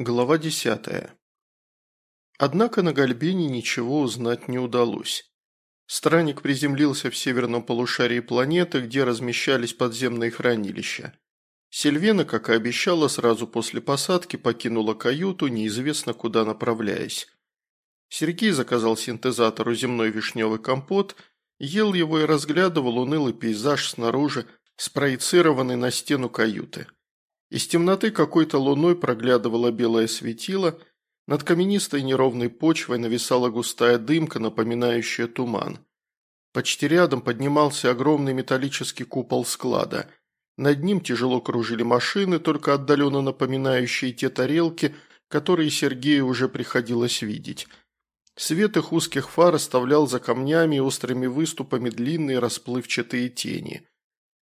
Глава десятая. Однако на Гальбине ничего узнать не удалось. Странник приземлился в северном полушарии планеты, где размещались подземные хранилища. Сильвена, как и обещала, сразу после посадки покинула каюту, неизвестно куда направляясь. Сергей заказал синтезатору земной вишневый компот, ел его и разглядывал унылый пейзаж снаружи, спроецированный на стену каюты. Из темноты какой-то луной проглядывало белое светило, над каменистой неровной почвой нависала густая дымка, напоминающая туман. Почти рядом поднимался огромный металлический купол склада. Над ним тяжело кружили машины, только отдаленно напоминающие те тарелки, которые Сергею уже приходилось видеть. Свет их узких фар оставлял за камнями и острыми выступами длинные расплывчатые тени.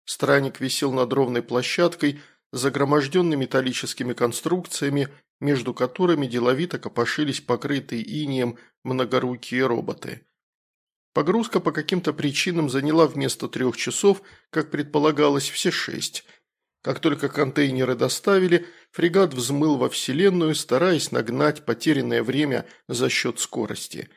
Странник висел над ровной площадкой, загроможденный металлическими конструкциями, между которыми деловито копошились покрытые инием многорукие роботы. Погрузка по каким-то причинам заняла вместо трех часов, как предполагалось, все шесть. Как только контейнеры доставили, фрегат взмыл во Вселенную, стараясь нагнать потерянное время за счет скорости.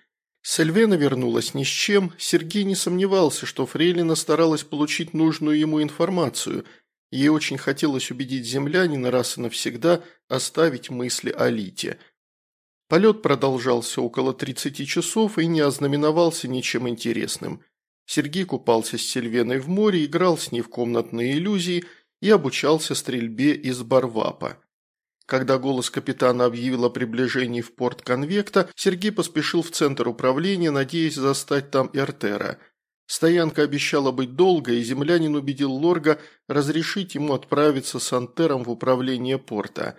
Сальвена вернулась ни с чем, Сергей не сомневался, что Фрейлина старалась получить нужную ему информацию – Ей очень хотелось убедить землянина раз и навсегда оставить мысли о Лите. Полет продолжался около 30 часов и не ознаменовался ничем интересным. Сергей купался с Сильвеной в море, играл с ней в комнатные иллюзии и обучался стрельбе из барвапа. Когда голос капитана объявил о приближении в порт Конвекта, Сергей поспешил в центр управления, надеясь застать там Эртера – Стоянка обещала быть долгой, и землянин убедил Лорга разрешить ему отправиться с Антером в управление порта.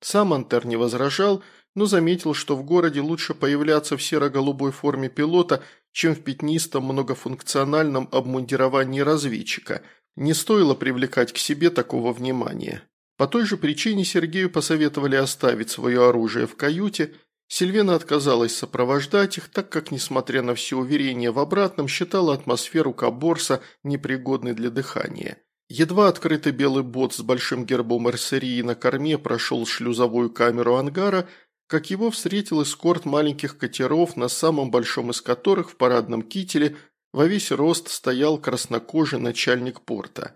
Сам Антер не возражал, но заметил, что в городе лучше появляться в серо-голубой форме пилота, чем в пятнистом многофункциональном обмундировании разведчика. Не стоило привлекать к себе такого внимания. По той же причине Сергею посоветовали оставить свое оружие в каюте – Сильвена отказалась сопровождать их, так как, несмотря на все уверения в обратном, считала атмосферу Каборса непригодной для дыхания. Едва открытый белый бот с большим гербом Эрсерии на корме прошел шлюзовую камеру ангара, как его встретил эскорт маленьких катеров, на самом большом из которых в парадном кителе во весь рост стоял краснокожий начальник порта.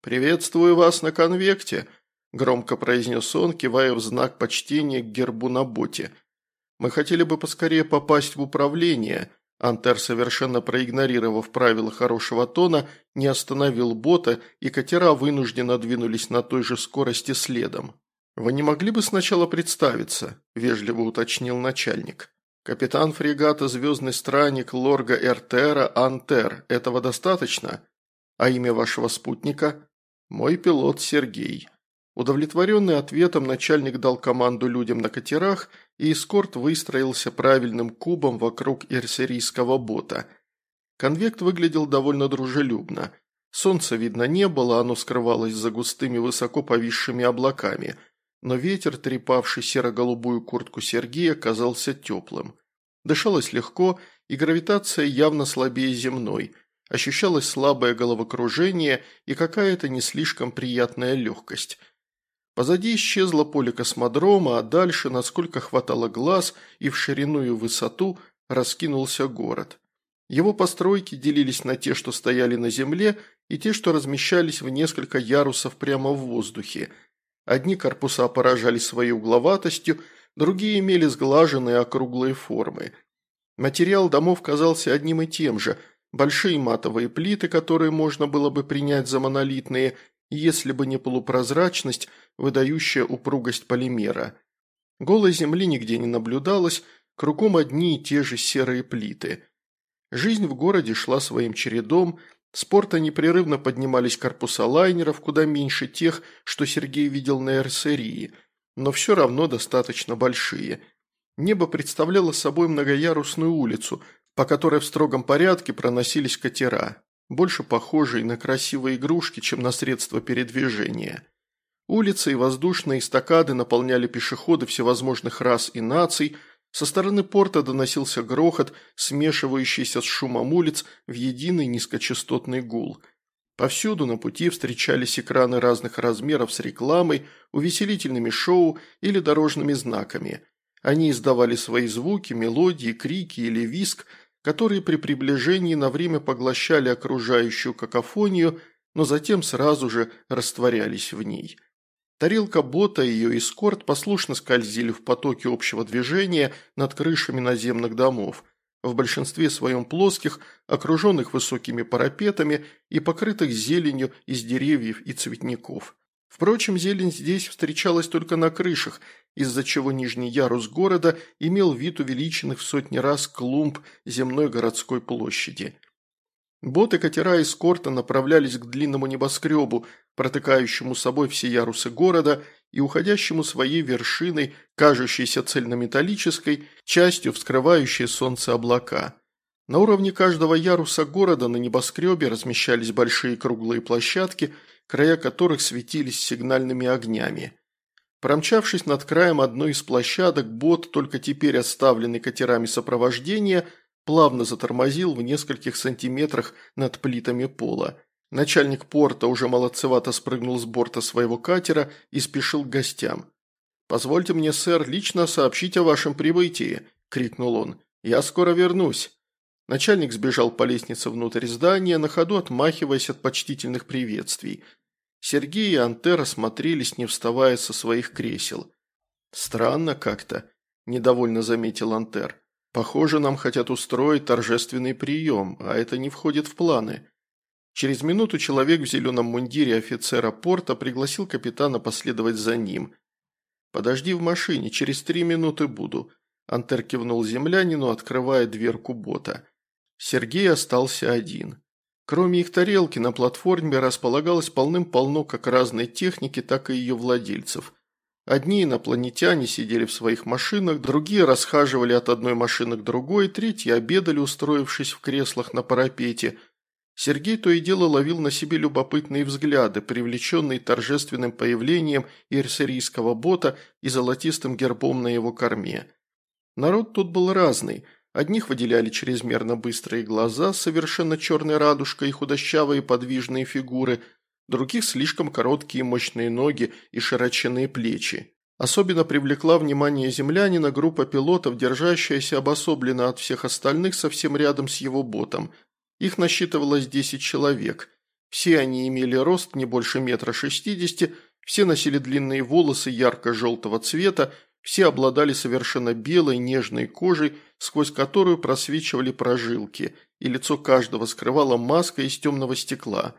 «Приветствую вас на конвекте», – громко произнес он, кивая в знак почтения к гербу на боте – мы хотели бы поскорее попасть в управление». Антер, совершенно проигнорировав правила хорошего тона, не остановил бота, и катера вынужденно двинулись на той же скорости следом. «Вы не могли бы сначала представиться?» – вежливо уточнил начальник. «Капитан фрегата «Звездный странник» Лорга Эртера Антер. Этого достаточно? А имя вашего спутника?» «Мой пилот Сергей». Удовлетворенный ответом, начальник дал команду людям на катерах, и эскорт выстроился правильным кубом вокруг эрсерийского бота. Конвект выглядел довольно дружелюбно. Солнца видно не было, оно скрывалось за густыми высоко повисшими облаками, но ветер, трепавший серо-голубую куртку Сергея, казался теплым. Дышалось легко, и гравитация явно слабее земной. Ощущалось слабое головокружение и какая-то не слишком приятная легкость – Позади исчезло поле космодрома, а дальше, насколько хватало глаз и в ширину и высоту, раскинулся город. Его постройки делились на те, что стояли на земле, и те, что размещались в несколько ярусов прямо в воздухе. Одни корпуса поражали своей угловатостью, другие имели сглаженные округлые формы. Материал домов казался одним и тем же – большие матовые плиты, которые можно было бы принять за монолитные – если бы не полупрозрачность, выдающая упругость полимера. Голой земли нигде не наблюдалось, кругом одни и те же серые плиты. Жизнь в городе шла своим чередом, с порта непрерывно поднимались корпуса лайнеров, куда меньше тех, что Сергей видел на Эрсерии, но все равно достаточно большие. Небо представляло собой многоярусную улицу, по которой в строгом порядке проносились катера больше похожий на красивые игрушки, чем на средства передвижения. Улицы и воздушные эстакады наполняли пешеходы всевозможных рас и наций, со стороны порта доносился грохот, смешивающийся с шумом улиц в единый низкочастотный гул. Повсюду на пути встречались экраны разных размеров с рекламой, увеселительными шоу или дорожными знаками. Они издавали свои звуки, мелодии, крики или виск, которые при приближении на время поглощали окружающую какофонию, но затем сразу же растворялись в ней. Тарелка бота и ее эскорт послушно скользили в потоке общего движения над крышами наземных домов – в большинстве своем плоских, окруженных высокими парапетами и покрытых зеленью из деревьев и цветников. Впрочем, зелень здесь встречалась только на крышах, из-за чего нижний ярус города имел вид увеличенных в сотни раз клумб земной городской площади. Боты катера эскорта направлялись к длинному небоскребу, протыкающему собой все ярусы города и уходящему своей вершиной, кажущейся цельнометаллической, частью вскрывающей солнце облака. На уровне каждого яруса города на небоскребе размещались большие круглые площадки, края которых светились сигнальными огнями. Промчавшись над краем одной из площадок, бот, только теперь оставленный катерами сопровождения, плавно затормозил в нескольких сантиметрах над плитами пола. Начальник порта уже молодцевато спрыгнул с борта своего катера и спешил к гостям. «Позвольте мне, сэр, лично сообщить о вашем прибытии», – крикнул он. «Я скоро вернусь». Начальник сбежал по лестнице внутрь здания, на ходу отмахиваясь от почтительных приветствий. Сергей и Антера смотрелись, не вставая со своих кресел. «Странно как-то», – недовольно заметил Антер. «Похоже, нам хотят устроить торжественный прием, а это не входит в планы». Через минуту человек в зеленом мундире офицера порта пригласил капитана последовать за ним. «Подожди в машине, через три минуты буду», – Антер кивнул землянину, открывая дверку бота. Сергей остался один. Кроме их тарелки, на платформе располагалось полным-полно как разной техники, так и ее владельцев. Одни инопланетяне сидели в своих машинах, другие расхаживали от одной машины к другой, третьи обедали, устроившись в креслах на парапете – Сергей то и дело ловил на себе любопытные взгляды, привлеченные торжественным появлением ирсерийского бота и золотистым гербом на его корме. Народ тут был разный. Одних выделяли чрезмерно быстрые глаза, совершенно черной радужкой и худощавые подвижные фигуры, других слишком короткие мощные ноги и широченные плечи. Особенно привлекла внимание землянина группа пилотов, держащаяся обособленно от всех остальных совсем рядом с его ботом – их насчитывалось 10 человек. Все они имели рост не больше метра шестидесяти, все носили длинные волосы ярко-желтого цвета, все обладали совершенно белой нежной кожей, сквозь которую просвечивали прожилки, и лицо каждого скрывала маска из темного стекла.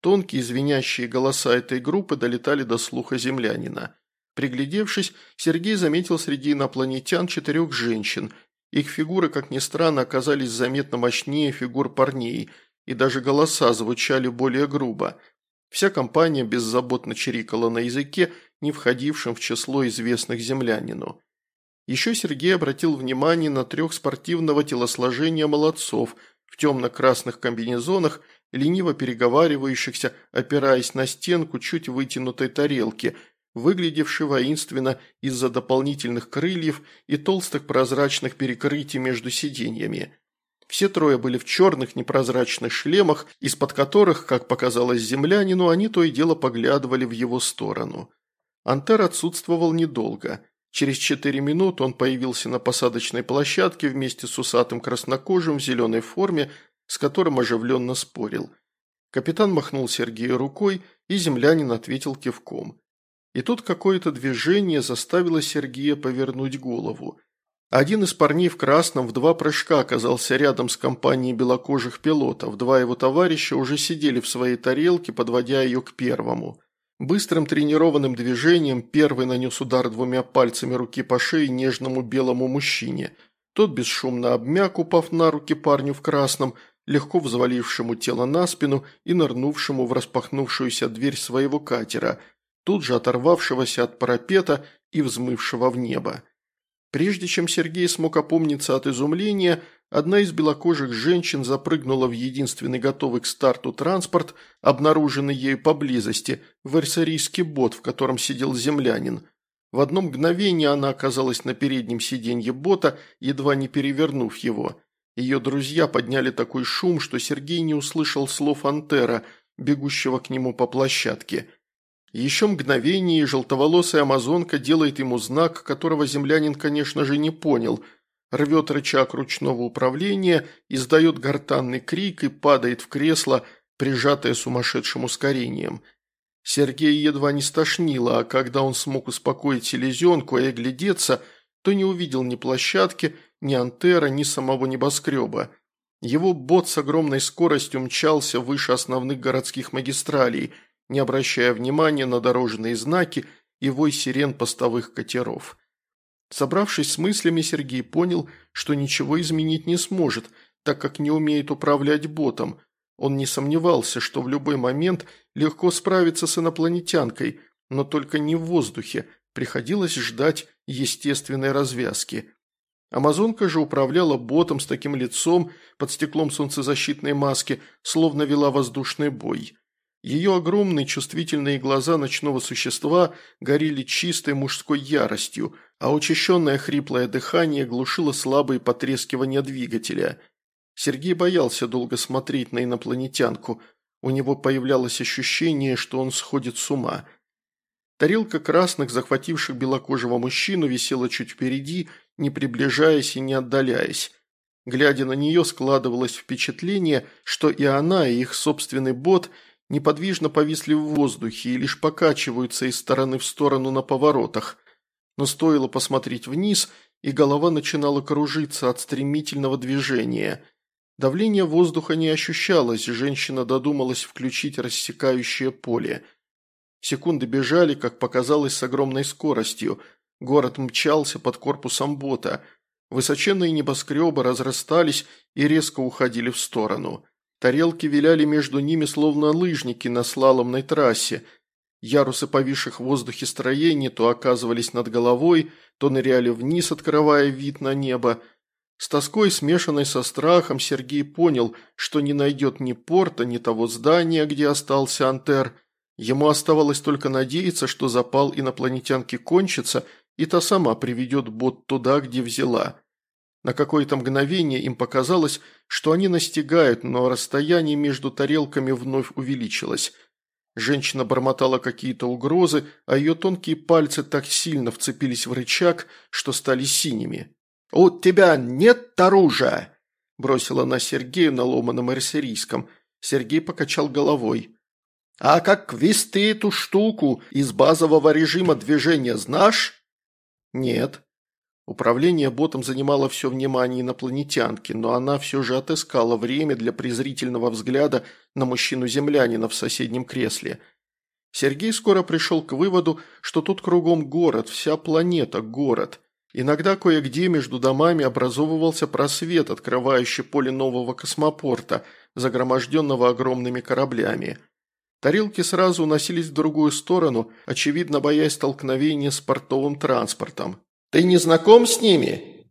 Тонкие звенящие голоса этой группы долетали до слуха землянина. Приглядевшись, Сергей заметил среди инопланетян четырех женщин – их фигуры, как ни странно, оказались заметно мощнее фигур парней, и даже голоса звучали более грубо. Вся компания беззаботно чирикала на языке, не входившем в число известных землянину. Еще Сергей обратил внимание на трех спортивного телосложения молодцов в темно-красных комбинезонах, лениво переговаривающихся, опираясь на стенку чуть вытянутой тарелки – выглядевший воинственно из-за дополнительных крыльев и толстых прозрачных перекрытий между сиденьями. Все трое были в черных непрозрачных шлемах, из-под которых, как показалось землянину, они то и дело поглядывали в его сторону. Антер отсутствовал недолго. Через четыре минуты он появился на посадочной площадке вместе с усатым краснокожим в зеленой форме, с которым оживленно спорил. Капитан махнул Сергею рукой, и землянин ответил кивком. И тут какое-то движение заставило Сергея повернуть голову. Один из парней в красном в два прыжка оказался рядом с компанией белокожих пилотов, два его товарища уже сидели в своей тарелке, подводя ее к первому. Быстрым тренированным движением первый нанес удар двумя пальцами руки по шее нежному белому мужчине. Тот бесшумно обмяк, упав на руки парню в красном, легко взвалившему тело на спину и нырнувшему в распахнувшуюся дверь своего катера – тут же оторвавшегося от парапета и взмывшего в небо. Прежде чем Сергей смог опомниться от изумления, одна из белокожих женщин запрыгнула в единственный готовый к старту транспорт, обнаруженный ею поблизости, в эрсарийский бот, в котором сидел землянин. В одно мгновение она оказалась на переднем сиденье бота, едва не перевернув его. Ее друзья подняли такой шум, что Сергей не услышал слов Антера – бегущего к нему по площадке. Еще мгновение, и желтоволосая амазонка делает ему знак, которого землянин, конечно же, не понял. Рвет рычаг ручного управления, издает гортанный крик и падает в кресло, прижатое сумасшедшим ускорением. Сергей едва не стошнило, а когда он смог успокоить селезенку и оглядеться, то не увидел ни площадки, ни антера, ни самого небоскреба. Его бот с огромной скоростью мчался выше основных городских магистралей, не обращая внимания на дорожные знаки и вой сирен постовых катеров. Собравшись с мыслями, Сергей понял, что ничего изменить не сможет, так как не умеет управлять ботом. Он не сомневался, что в любой момент легко справиться с инопланетянкой, но только не в воздухе, приходилось ждать естественной развязки. Амазонка же управляла ботом с таким лицом под стеклом солнцезащитной маски, словно вела воздушный бой. Ее огромные чувствительные глаза ночного существа горели чистой мужской яростью, а учащенное хриплое дыхание глушило слабые потрескивания двигателя. Сергей боялся долго смотреть на инопланетянку. У него появлялось ощущение, что он сходит с ума. Тарелка красных, захвативших белокожего мужчину, висела чуть впереди – не приближаясь и не отдаляясь. Глядя на нее, складывалось впечатление, что и она, и их собственный бот неподвижно повисли в воздухе и лишь покачиваются из стороны в сторону на поворотах. Но стоило посмотреть вниз, и голова начинала кружиться от стремительного движения. Давление воздуха не ощущалось, женщина додумалась включить рассекающее поле. Секунды бежали, как показалось, с огромной скоростью – Город мчался под корпусом бота. Высоченные небоскребы разрастались и резко уходили в сторону. Тарелки виляли между ними словно лыжники на слаломной трассе. Ярусы повисших в воздухе строений то оказывались над головой, то ныряли вниз, открывая вид на небо. С тоской, смешанной со страхом, Сергей понял, что не найдет ни порта, ни того здания, где остался Антер. Ему оставалось только надеяться, что запал инопланетянки кончится, и та сама приведет бот туда, где взяла. На какое-то мгновение им показалось, что они настигают, но расстояние между тарелками вновь увеличилось. Женщина бормотала какие-то угрозы, а ее тонкие пальцы так сильно вцепились в рычаг, что стали синими. «У тебя нет оружия!» – бросила она Сергею на ломаном эрсерийском. Сергей покачал головой. «А как вести эту штуку из базового режима движения знаешь?» «Нет». Управление ботом занимало все внимание инопланетянки, но она все же отыскала время для презрительного взгляда на мужчину-землянина в соседнем кресле. Сергей скоро пришел к выводу, что тут кругом город, вся планета – город. Иногда кое-где между домами образовывался просвет, открывающий поле нового космопорта, загроможденного огромными кораблями. Тарелки сразу уносились в другую сторону, очевидно боясь столкновения с портовым транспортом. «Ты не знаком с ними?»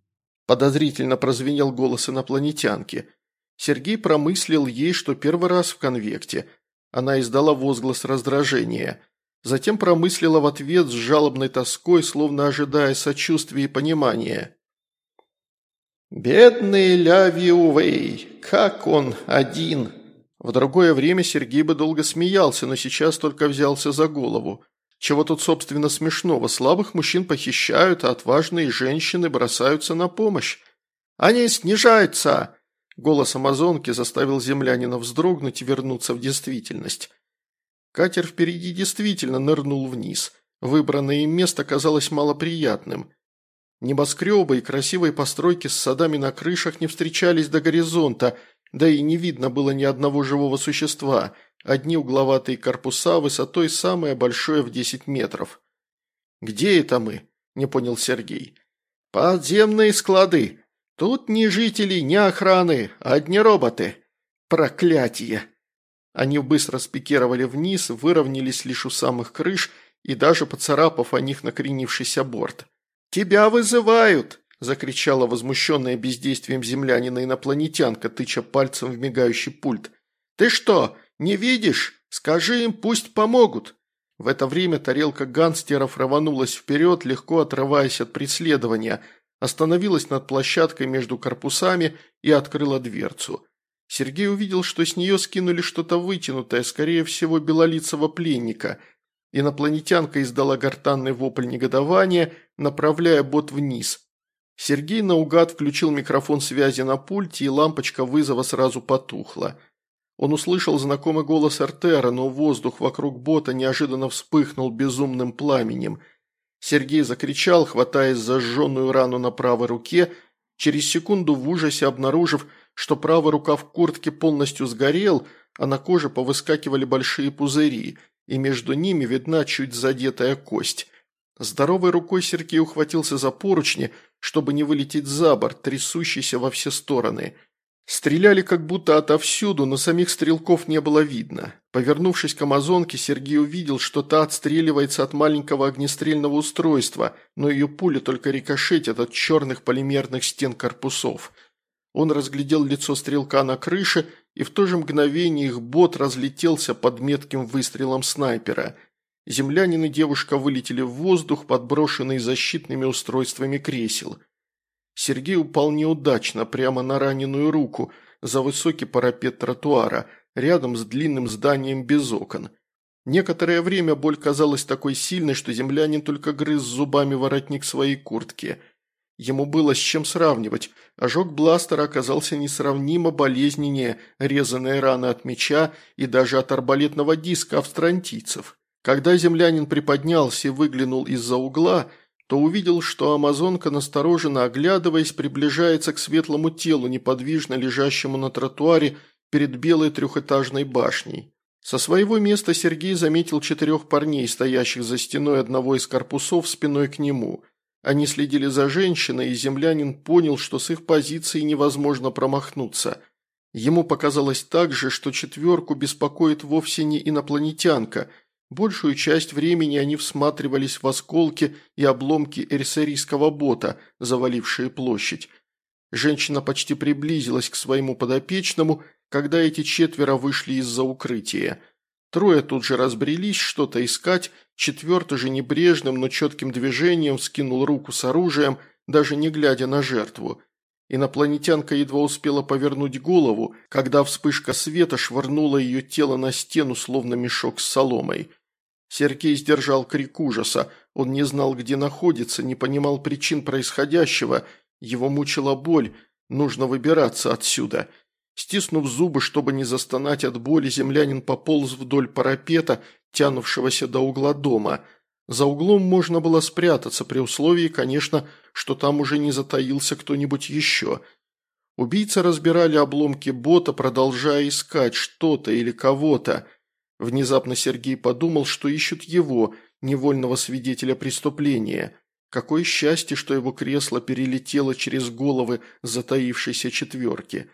Подозрительно прозвенел голос инопланетянки. Сергей промыслил ей, что первый раз в конвекте. Она издала возглас раздражения. Затем промыслила в ответ с жалобной тоской, словно ожидая сочувствия и понимания. «Бедный Ляви как он один!» В другое время Сергей бы долго смеялся, но сейчас только взялся за голову. Чего тут, собственно, смешного? Слабых мужчин похищают, а отважные женщины бросаются на помощь. «Они снижаются!» Голос амазонки заставил землянина вздрогнуть и вернуться в действительность. Катер впереди действительно нырнул вниз. Выбранное им место казалось малоприятным. Небоскребы и красивые постройки с садами на крышах не встречались до горизонта – да и не видно было ни одного живого существа, одни угловатые корпуса высотой самое большое в 10 метров. «Где это мы?» – не понял Сергей. «Подземные склады. Тут ни жителей, ни охраны, одни роботы. Проклятие!» Они быстро спикировали вниз, выровнялись лишь у самых крыш и даже поцарапав о них накренившийся борт. «Тебя вызывают!» – закричала возмущенная бездействием землянина инопланетянка, тыча пальцем в мигающий пульт. «Ты что, не видишь? Скажи им, пусть помогут!» В это время тарелка гангстеров рванулась вперед, легко отрываясь от преследования, остановилась над площадкой между корпусами и открыла дверцу. Сергей увидел, что с нее скинули что-то вытянутое, скорее всего, белолицего пленника. Инопланетянка издала гортанный вопль негодования, направляя бот вниз. Сергей наугад включил микрофон связи на пульте, и лампочка вызова сразу потухла. Он услышал знакомый голос Артера, но воздух вокруг бота неожиданно вспыхнул безумным пламенем. Сергей закричал, хватаясь за сжженную рану на правой руке, через секунду в ужасе обнаружив, что правая рука в куртке полностью сгорел, а на коже повыскакивали большие пузыри, и между ними видна чуть задетая кость. Здоровой рукой Сергей ухватился за поручни, чтобы не вылететь за борт, трясущийся во все стороны. Стреляли как будто отовсюду, но самих стрелков не было видно. Повернувшись к амазонке, Сергей увидел, что та отстреливается от маленького огнестрельного устройства, но ее пули только рикошетят от черных полимерных стен корпусов. Он разглядел лицо стрелка на крыше, и в то же мгновение их бот разлетелся под метким выстрелом снайпера. Землянин и девушка вылетели в воздух, подброшенные защитными устройствами кресел. Сергей упал неудачно, прямо на раненую руку, за высокий парапет тротуара, рядом с длинным зданием без окон. Некоторое время боль казалась такой сильной, что землянин только грыз зубами воротник своей куртки. Ему было с чем сравнивать. Ожог бластера оказался несравнимо болезненнее резаные раны от меча и даже от арбалетного диска австрантийцев. Когда землянин приподнялся и выглянул из-за угла, то увидел, что амазонка, настороженно оглядываясь, приближается к светлому телу, неподвижно лежащему на тротуаре перед белой трехэтажной башней. Со своего места Сергей заметил четырех парней, стоящих за стеной одного из корпусов спиной к нему. Они следили за женщиной, и землянин понял, что с их позиции невозможно промахнуться. Ему показалось также, что четверку беспокоит вовсе не инопланетянка – Большую часть времени они всматривались в осколки и обломки эрсерийского бота, завалившие площадь. Женщина почти приблизилась к своему подопечному, когда эти четверо вышли из-за укрытия. Трое тут же разбрелись что-то искать, четвертый же небрежным, но четким движением скинул руку с оружием, даже не глядя на жертву. Инопланетянка едва успела повернуть голову, когда вспышка света швырнула ее тело на стену, словно мешок с соломой. Сергей сдержал крик ужаса. Он не знал, где находится, не понимал причин происходящего. Его мучила боль. Нужно выбираться отсюда. Стиснув зубы, чтобы не застонать от боли, землянин пополз вдоль парапета, тянувшегося до угла дома – за углом можно было спрятаться, при условии, конечно, что там уже не затаился кто-нибудь еще. Убийцы разбирали обломки бота, продолжая искать что-то или кого-то. Внезапно Сергей подумал, что ищут его, невольного свидетеля преступления. Какое счастье, что его кресло перелетело через головы затаившейся четверки.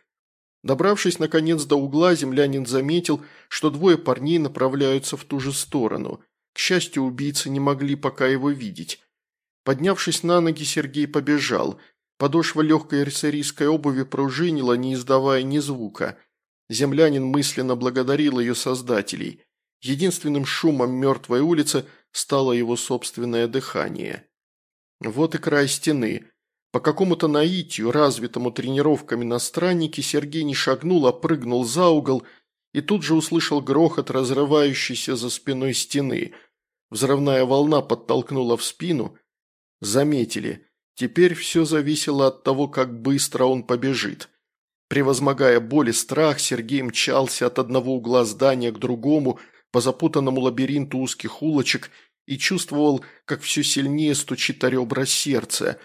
Добравшись, наконец, до угла, землянин заметил, что двое парней направляются в ту же сторону – к счастью, убийцы не могли пока его видеть. Поднявшись на ноги, Сергей побежал. Подошва легкой рыцарийской обуви пружинила, не издавая ни звука. Землянин мысленно благодарил ее создателей. Единственным шумом мертвой улицы стало его собственное дыхание. Вот и край стены. По какому-то наитию, развитому тренировками на Сергей не шагнул, а прыгнул за угол – и тут же услышал грохот разрывающейся за спиной стены. Взрывная волна подтолкнула в спину. Заметили. Теперь все зависело от того, как быстро он побежит. Превозмогая боль и страх, Сергей мчался от одного угла здания к другому по запутанному лабиринту узких улочек и чувствовал, как все сильнее стучит о ребра сердца.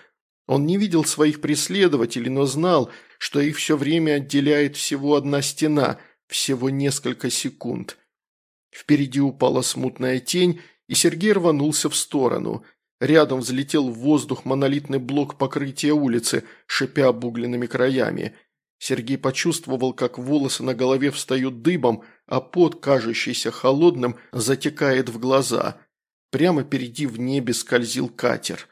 Он не видел своих преследователей, но знал, что их все время отделяет всего одна стена – всего несколько секунд. Впереди упала смутная тень, и Сергей рванулся в сторону. Рядом взлетел в воздух монолитный блок покрытия улицы, шипя обугленными краями. Сергей почувствовал, как волосы на голове встают дыбом, а пот, кажущийся холодным, затекает в глаза. Прямо впереди в небе скользил катер.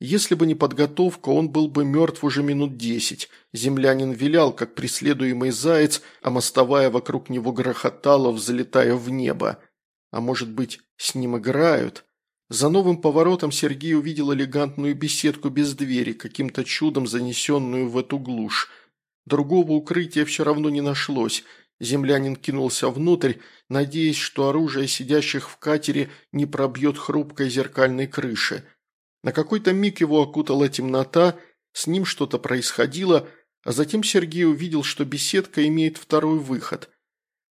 Если бы не подготовка, он был бы мертв уже минут десять. Землянин вилял, как преследуемый заяц, а мостовая вокруг него грохотала, взлетая в небо. А может быть, с ним играют? За новым поворотом Сергей увидел элегантную беседку без двери, каким-то чудом занесенную в эту глушь. Другого укрытия все равно не нашлось. Землянин кинулся внутрь, надеясь, что оружие сидящих в катере не пробьет хрупкой зеркальной крыши. На какой-то миг его окутала темнота, с ним что-то происходило, а затем Сергей увидел, что беседка имеет второй выход.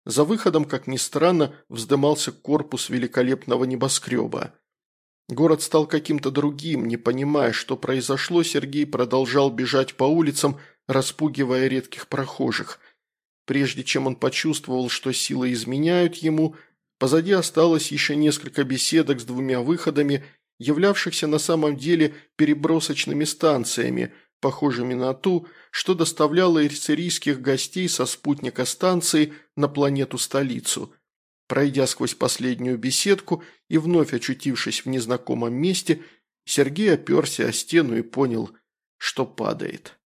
За выходом, как ни странно, вздымался корпус великолепного небоскреба. Город стал каким-то другим, не понимая, что произошло, Сергей продолжал бежать по улицам, распугивая редких прохожих. Прежде чем он почувствовал, что силы изменяют ему, позади осталось еще несколько беседок с двумя выходами, являвшихся на самом деле перебросочными станциями, похожими на ту, что доставляла ирцерийских гостей со спутника станции на планету-столицу. Пройдя сквозь последнюю беседку и вновь очутившись в незнакомом месте, Сергей оперся о стену и понял, что падает.